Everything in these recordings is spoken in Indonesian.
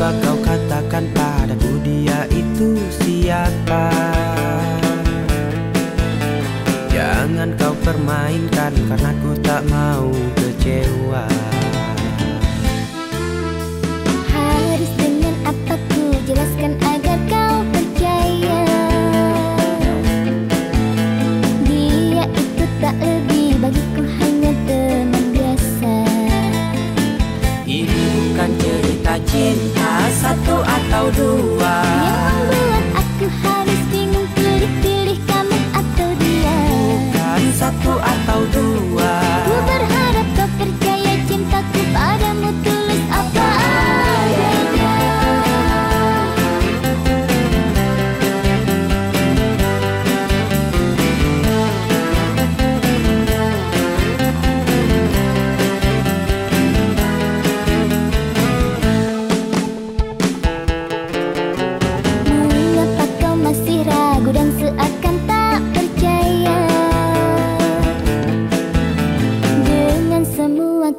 Coba kau katakan padaku dia itu siapa? Jangan kau permainkan karena ku tak mau kecewa. Harus dengan apa ku jelaskan agar kau percaya? Dia itu tak lebih atau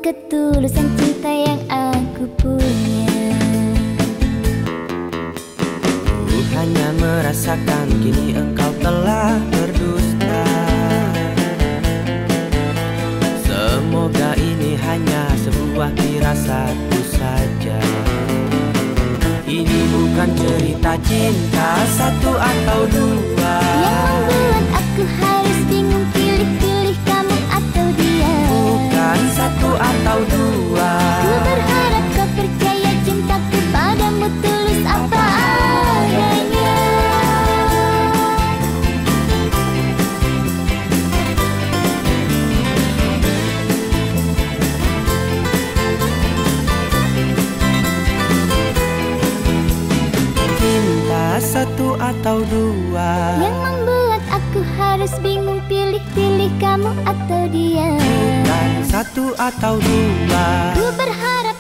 ketulusan cinta yang aku punya. Ku hanya merasakan kini engkau telah berdusta. Semoga ini hanya sebuah firasatku saja. Ini bukan cerita cinta satu atau satu atau dua. Yang membuat aku harus bingung pilih-pilih kamu atau dia. Bukan satu atau dua. Ku berharap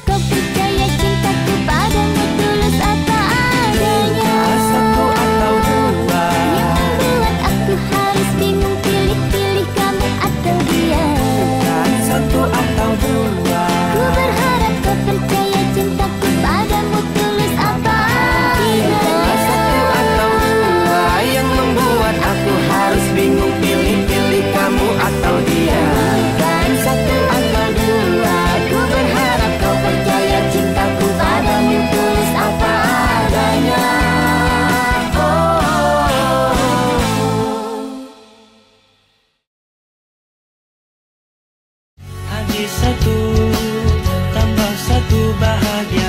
satu Tambah satu bahagia